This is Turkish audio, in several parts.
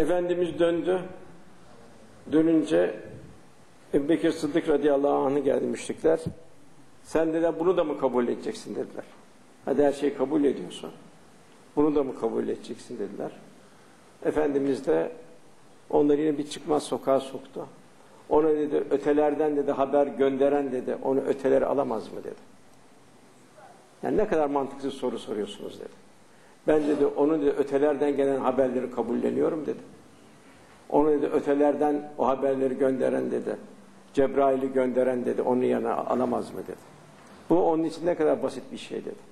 Efendimiz döndü. Dönünce Ebu Sıddık radıyallahu anh'ı geldi müşrikler. Sen dediler bunu da mı kabul edeceksin dediler. Hadi her şeyi kabul ediyorsun. Bunu da mı kabul edeceksin dediler. Efendimiz de onları yine bir çıkmaz sokağa soktu. Ona dedi ötelerden dedi haber gönderen dedi onu öteleri alamaz mı dedi. Yani ne kadar mantıksız soru soruyorsunuz dedi. Ben dedi onu dedi ötelerden gelen haberleri kabulleniyorum dedi. Onu dedi ötelerden o haberleri gönderen dedi. Cebrail'i gönderen dedi onu yana alamaz mı dedi. Bu onun için ne kadar basit bir şey dedi.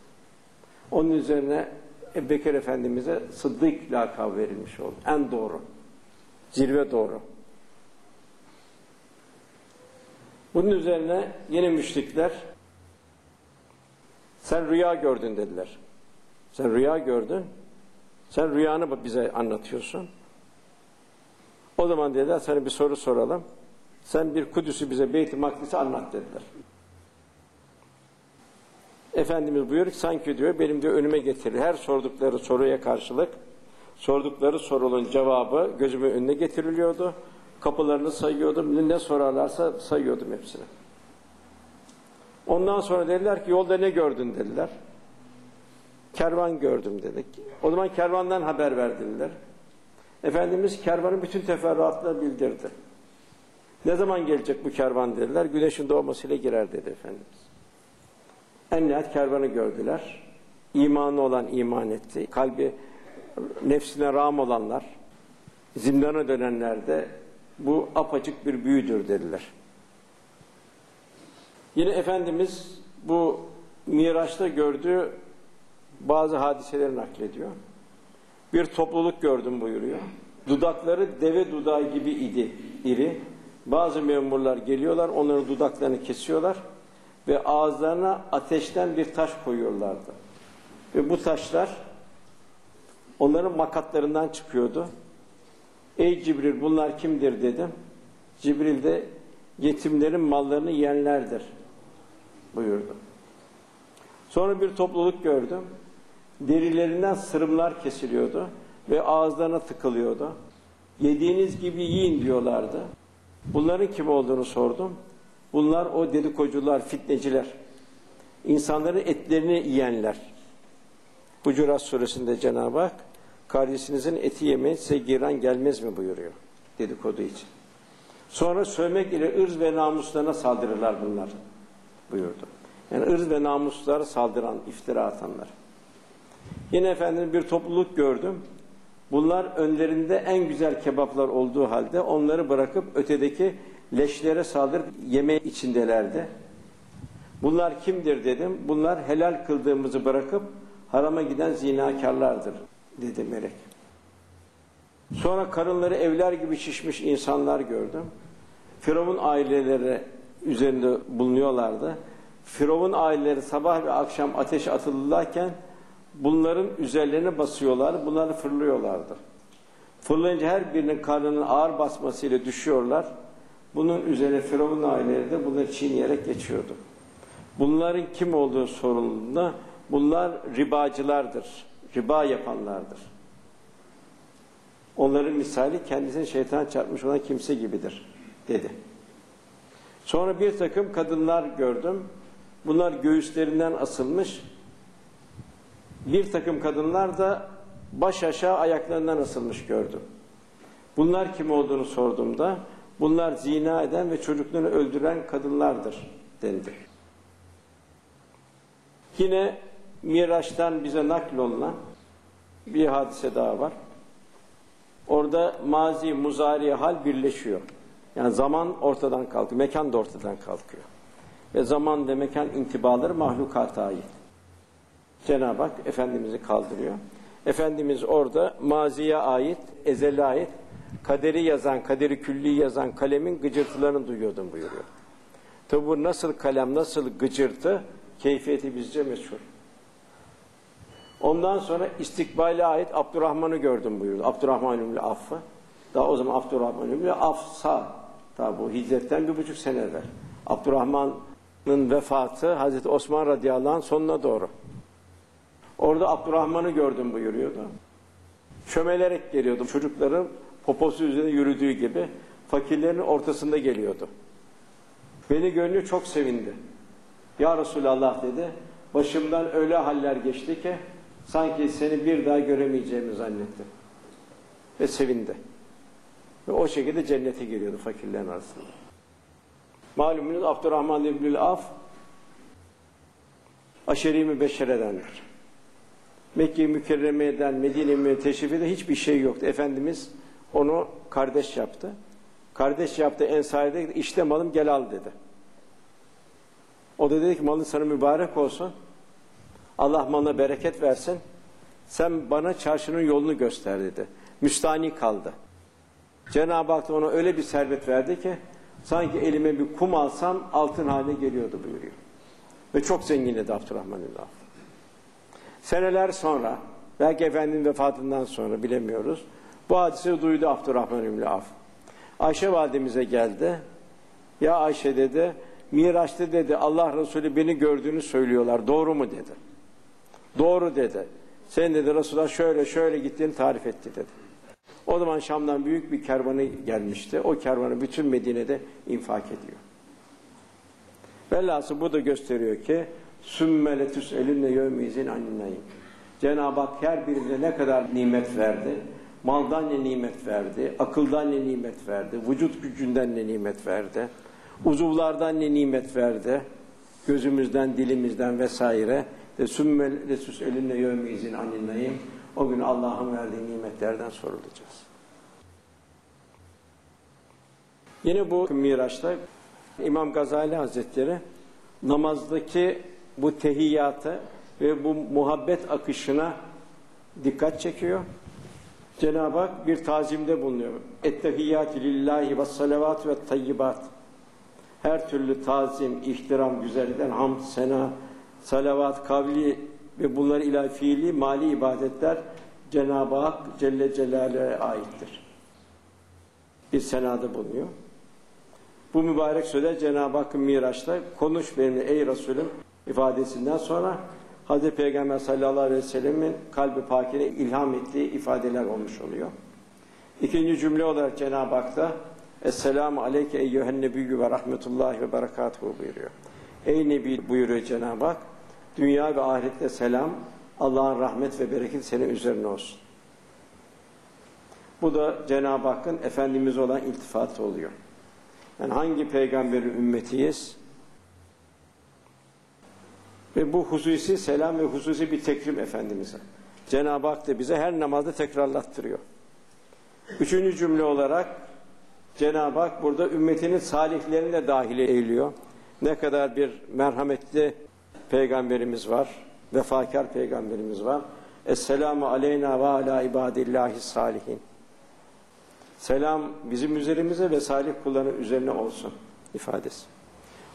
Onun üzerine Bekir Efendimiz'e Sıddık lakabı verilmiş oldu. En doğru. Zirve doğru. Bunun üzerine yeni müşrikler sen rüya gördün dediler. Sen rüya gördün. Sen rüyanı bize anlatıyorsun. O zaman dediler sana bir soru soralım. Sen bir Kudüs'ü bize Beyt-i Makdis'i anlat dediler. Efendimiz buyuruyor ki sanki diyor benim de önüme getirir. Her sordukları soruya karşılık sordukları sorunun cevabı gözümün önüne getiriliyordu. Kapılarını sayıyordum. Ne sorarlarsa sayıyordum hepsini. Ondan sonra dediler ki yolda ne gördün dediler. Kervan gördüm dedik. O zaman kervandan haber verdiler. Efendimiz kervanın bütün teferruatlarını bildirdi. Ne zaman gelecek bu kervan dediler. Güneşin doğmasıyla girer dedi Efendimiz. En nihayet kervanı gördüler. İmanı olan iman etti. Kalbi nefsine rağm olanlar, zindana dönenler de bu apaçık bir büyüdür dediler. Yine Efendimiz bu Miraç'ta gördüğü bazı hadiseleri naklediyor. Bir topluluk gördüm buyuruyor. Dudakları deve dudağı gibi idi, iri. Bazı memurlar geliyorlar, onların dudaklarını kesiyorlar ve ağızlarına ateşten bir taş koyuyorlardı. Ve bu taşlar onların makatlarından çıkıyordu. Ey Cibril bunlar kimdir dedim. Cibril de yetimlerin mallarını yiyenlerdir buyurdu. Sonra bir topluluk gördüm. Derilerinden sırımlar kesiliyordu ve ağızlarına tıkılıyordu. Yediğiniz gibi yiyin diyorlardı. Bunların kim olduğunu sordum. Bunlar o dedikocular, fitneciler. İnsanların etlerini yiyenler. Hucurat suresinde Cenab-ı Hak kardeşinizin eti yemeye size giren gelmez mi buyuruyor dedikodu için. Sonra sövmek ile ırz ve namuslarına saldırırlar bunlar buyurdu. Yani ırz ve namuslara saldıran, iftira atanlar. Yine efendim bir topluluk gördüm. Bunlar önlerinde en güzel kebaplar olduğu halde onları bırakıp ötedeki leşlere saldırıp yeme içindelerdi. Bunlar kimdir dedim. Bunlar helal kıldığımızı bırakıp harama giden zinakarlardır dedi melek. Sonra karınları evler gibi şişmiş insanlar gördüm. Firavun aileleri üzerinde bulunuyorlardı. Firavun aileleri sabah ve akşam ateş atılırlarken bunların üzerlerine basıyorlar, bunları fırlıyorlardı. Fırlayınca her birinin karnının ağır basmasıyla düşüyorlar. Bunun üzerine Firavun aileleri de bunları çiğneyerek geçiyordu. Bunların kim olduğu sorulduğunda bunlar ribacılardır. Riba yapanlardır. Onların misali kendisini şeytan çarpmış olan kimse gibidir dedi. Sonra bir takım kadınlar gördüm. Bunlar göğüslerinden asılmış. Bir takım kadınlar da baş aşağı ayaklarından asılmış gördüm. Bunlar kim olduğunu sorduğumda bunlar zina eden ve çocuklarını öldüren kadınlardır dendi. Yine Miraç'tan bize naklolunan bir hadise daha var. Orada mazi, muzari hal birleşiyor. Yani zaman ortadan kalkıyor, mekan da ortadan kalkıyor. Ve zaman ve mekan intibaları mahlukata ait. Cenab-ı Hak Efendimiz'i kaldırıyor. Efendimiz orada maziye ait, ezele ait, kaderi yazan, kaderi külli yazan kalemin gıcırtılarını duyuyordum buyuruyor. Tabi bu nasıl kalem, nasıl gıcırtı, keyfiyeti bizce meşhur. Ondan sonra istikbale ait Abdurrahman'ı gördüm buyurdu. Abdurrahman İbni Aff'ı. Daha o zaman Abdurrahman Aff sağ. Tabi bu hicretten bir buçuk sene evvel. Abdurrahman'ın vefatı Hazreti Osman radıyallahu anh sonuna doğru. Orada Abdurrahman'ı gördüm buyuruyordu. Çömelerek geliyordum. Çocukların poposu üzerinde yürüdüğü gibi fakirlerin ortasında geliyordu. Beni görünce çok sevindi. Ya Resulallah dedi, başımdan öyle haller geçti ki sanki seni bir daha göremeyeceğimi zannettim. Ve sevindi. Ve o şekilde cennete giriyordu fakirlerin arasında. Malumunuz Abdurrahman İbnül Af aşeri mübeşşeredendir. Mekke-i Mükerreme'den Medine-i Teşrif'de hiçbir şey yoktu. Efendimiz onu kardeş yaptı. Kardeş yaptı Ensari'de işte malım gel al dedi. O da dedi ki malın sana mübarek olsun. Allah malına bereket versin. Sen bana çarşının yolunu göster dedi. Müstani kaldı. Cenab-ı Hak da ona öyle bir servet verdi ki sanki elime bir kum alsam altın haline geliyordu buyuruyor. Ve çok zengin dedi Abdurrahman Avf. Seneler sonra, belki Efendinin vefatından sonra bilemiyoruz. Bu hadise duydu Abdurrahman İbni Avf. Ayşe validemize geldi. Ya Ayşe dedi, Miraç'ta dedi Allah Resulü beni gördüğünü söylüyorlar. Doğru mu dedi. Doğru dedi. Sen dedi Resulullah şöyle şöyle gittiğini tarif etti dedi. O zaman Şam'dan büyük bir kervanı gelmişti. O kervanı bütün Medine'de infak ediyor. Velhasıl bu da gösteriyor ki sümmeletüs elinle yevmizin aninayim. Cenab-ı Hak her birine ne kadar nimet verdi. Maldan ne nimet verdi, akıldan ne nimet verdi, vücut gücünden ne nimet verdi, uzuvlardan ne nimet verdi, gözümüzden, dilimizden vesaire. De sümmeletüs elinle yevmizin. O gün Allah'ın verdiği nimetlerden sorulacağız. Yine bu Miraç'ta İmam Gazali Hazretleri namazdaki bu tehiyyatı ve bu muhabbet akışına dikkat çekiyor. Cenab-ı Hak bir tazimde bulunuyor. Ettehiyyatü lillahi ve salavatü ve tayyibat. Her türlü tazim, ihtiram, güzellikten hamd, sena, salavat, kavli ve bunlar ilahi fiili, mali ibadetler Cenab-ı Hak Celle Celaluhu'ya aittir. Bir senada bulunuyor. Bu mübarek sözler Cenab-ı Hakk'ın Miraç'ta konuş benimle ey Resulüm ifadesinden sonra Hazreti Peygamber sallallahu aleyhi ve sellemin kalbi pakine ilham ettiği ifadeler olmuş oluyor. İkinci cümle olarak Cenab-ı Hak da Esselamu aleyke eyyühen nebiyyü ve rahmetullahi ve berekatuhu buyuruyor. Ey Nebi buyuruyor Cenab-ı Hak, dünya ve ahirette selam, Allah'ın rahmet ve bereket senin üzerine olsun. Bu da Cenab-ı Hakk'ın Efendimiz olan iltifatı oluyor. Yani hangi peygamberin ümmetiyiz? Ve bu hususi selam ve hususi bir tekrim Efendimiz'e. Cenab-ı Hak da bize her namazda tekrarlattırıyor. Üçüncü cümle olarak Cenab-ı Hak burada ümmetinin salihlerini de dahil eyliyor. Ne kadar bir merhametli peygamberimiz var, vefakar peygamberimiz var. Esselamu aleyna ve ala ibadillahi salihin. Selam bizim üzerimize ve salih kulların üzerine olsun ifadesi.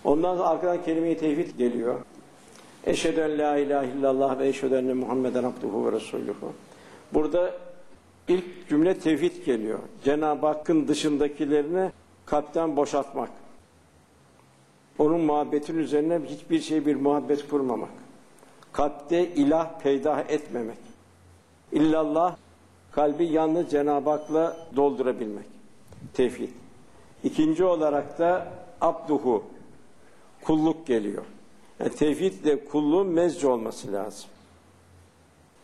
Ondan sonra arkadan kelime-i tevhid geliyor. Eşhedü en la ilahe illallah ve eşhedü enne Muhammeden abduhu ve resuluhu. Burada ilk cümle tevhid geliyor. Cenab-ı Hakk'ın dışındakilerini kalpten boşaltmak. Onun muhabbetin üzerine hiçbir şey bir muhabbet kurmamak. Kalpte ilah peydah etmemek. İllallah kalbi yalnız Cenab-ı Hak'la doldurabilmek. Tevhid. İkinci olarak da abduhu, kulluk geliyor. Yani tevhidle kulluğun mezci olması lazım.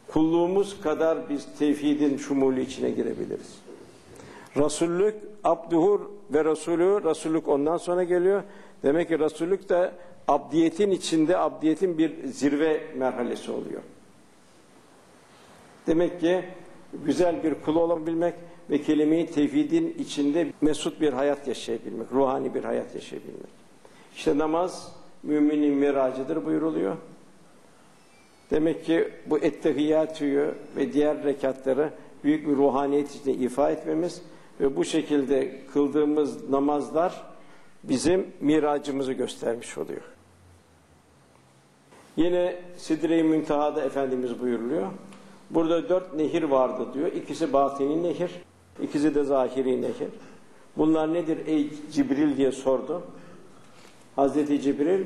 Kulluğumuz kadar biz tevhidin şumulu içine girebiliriz. Resullük, abduhur ve Resulü, Resullük ondan sonra geliyor. Demek ki Resullük de abdiyetin içinde abdiyetin bir zirve merhalesi oluyor. Demek ki güzel bir kul olabilmek ve kelime-i tevhidin içinde mesut bir hayat yaşayabilmek, ruhani bir hayat yaşayabilmek. İşte namaz müminin miracıdır buyuruluyor. Demek ki bu ettehiyyatüyü ve diğer rekatları büyük bir ruhaniyet içinde ifa etmemiz ve bu şekilde kıldığımız namazlar bizim miracımızı göstermiş oluyor. Yine Sidre-i Münteha'da Efendimiz buyuruluyor. Burada dört nehir vardı diyor. İkisi batini nehir, ikisi de zahiri nehir. Bunlar nedir ey Cibril diye sordu. Hazreti Cibril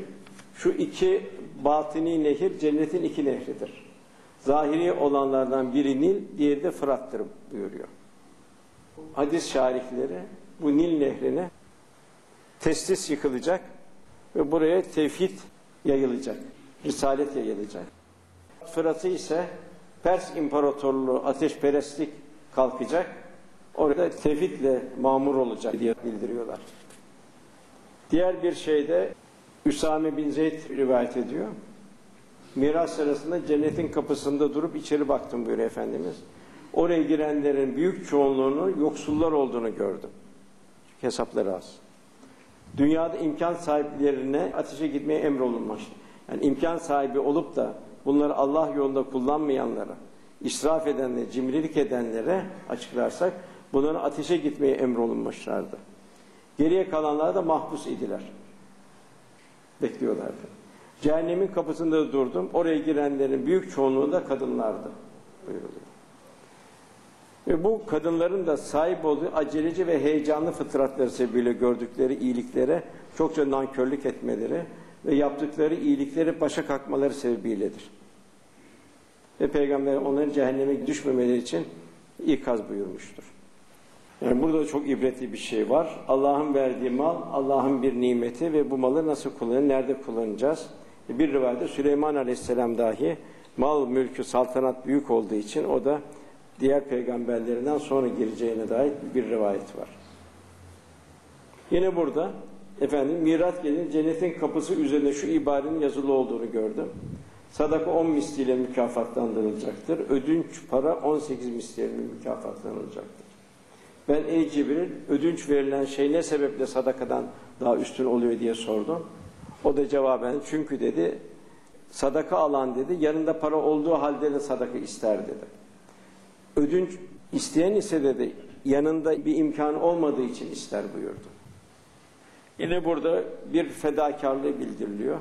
şu iki batini nehir cennetin iki nehridir. Zahiri olanlardan biri Nil, diğeri de Fırat'tır buyuruyor. hadis şarihleri bu Nil nehrine testis yıkılacak ve buraya tevhid yayılacak. Risalet yayılacak. Fırat'ı ise Pers İmparatorluğu ateşperestlik kalkacak. Orada tevhidle mamur olacak diye bildiriyorlar. Diğer bir şeyde Üsame bin Zeyd rivayet ediyor. Miras sırasında cennetin kapısında durup içeri baktım buyuruyor Efendimiz. Oraya girenlerin büyük çoğunluğunu yoksullar olduğunu gördüm. Çünkü hesapları az. Dünyada imkan sahiplerine ateşe gitmeye emrolunmuş. Yani imkan sahibi olup da bunları Allah yolunda kullanmayanlara, israf edenlere, cimrilik edenlere açıklarsak bunların ateşe gitmeye emrolunmuşlardı. Geriye kalanlar da mahpus idiler. Bekliyorlardı. Cehennemin kapısında durdum. Oraya girenlerin büyük çoğunluğu da kadınlardı. Buyuruluyor. Ve bu kadınların da sahip olduğu aceleci ve heyecanlı fıtratları sebebiyle gördükleri iyiliklere çokça nankörlük etmeleri ve yaptıkları iyilikleri başa kalkmaları sebebiyledir. Ve Peygamber onların cehenneme düşmemeleri için ikaz buyurmuştur. Yani burada çok ibretli bir şey var. Allah'ın verdiği mal, Allah'ın bir nimeti ve bu malı nasıl kullanır, nerede kullanacağız? Bir rivayette Süleyman Aleyhisselam dahi mal, mülkü, saltanat büyük olduğu için o da diğer peygamberlerinden sonra gireceğine dair bir rivayet var. Yine burada efendim mirat gelin cennetin kapısı üzerinde şu ibarenin yazılı olduğunu gördüm. Sadaka 10 misliyle mükafatlandırılacaktır. Ödünç para 18 misliyle mükafatlandırılacaktır. Ben ey Cibril ödünç verilen şey ne sebeple sadakadan daha üstün oluyor diye sordum. O da cevaben çünkü dedi sadaka alan dedi yanında para olduğu halde de sadaka ister dedi. Ödünç isteyen ise dedi yanında bir imkan olmadığı için ister buyurdu. Yine burada bir fedakarlığı bildiriliyor.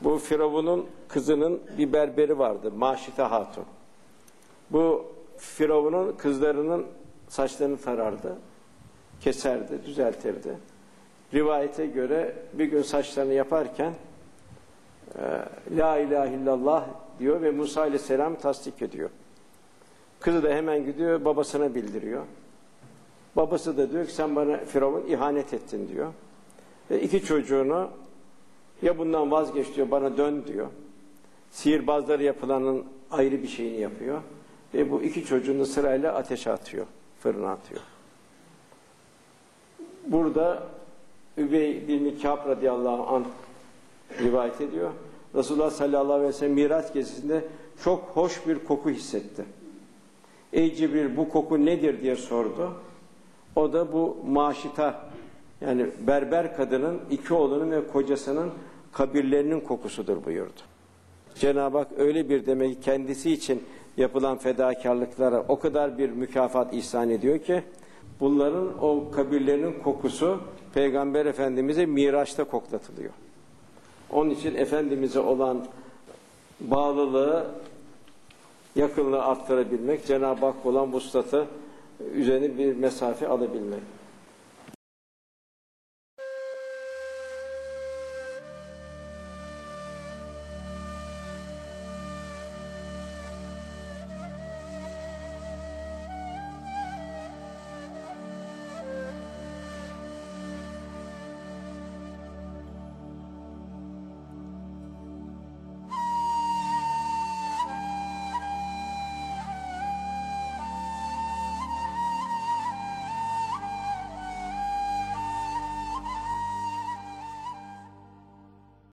Bu Firavun'un kızının bir berberi vardı. Maşite Hatun. Bu Firavun'un kızlarının saçlarını tarardı. Keserdi, düzeltirdi. Rivayete göre bir gün saçlarını yaparken e, La ilahe illallah diyor ve Musa aleyhisselam tasdik ediyor. Kızı da hemen gidiyor babasına bildiriyor. Babası da diyor ki sen bana Firavun ihanet ettin diyor. Ve iki çocuğunu ya bundan vazgeç diyor bana dön diyor. Sihirbazları yapılanın ayrı bir şeyini yapıyor. Ve bu iki çocuğunu sırayla ateşe atıyor. Fırına. Burada Übey bin Kâb radıyallahu anh rivayet ediyor. Resulullah sallallahu aleyhi ve sellem Miraç gezisinde çok hoş bir koku hissetti. Ey Cibril bu koku nedir diye sordu. O da bu maşita yani berber kadının iki oğlunun ve kocasının kabirlerinin kokusudur buyurdu. Cenab-ı Hak öyle bir demek kendisi için yapılan fedakarlıklara o kadar bir mükafat ihsan ediyor ki bunların o kabirlerinin kokusu Peygamber Efendimiz'e Miraç'ta koklatılıyor. Onun için Efendimiz'e olan bağlılığı yakınlığı arttırabilmek, Cenab-ı Hak olan vuslatı üzerine bir mesafe alabilmek.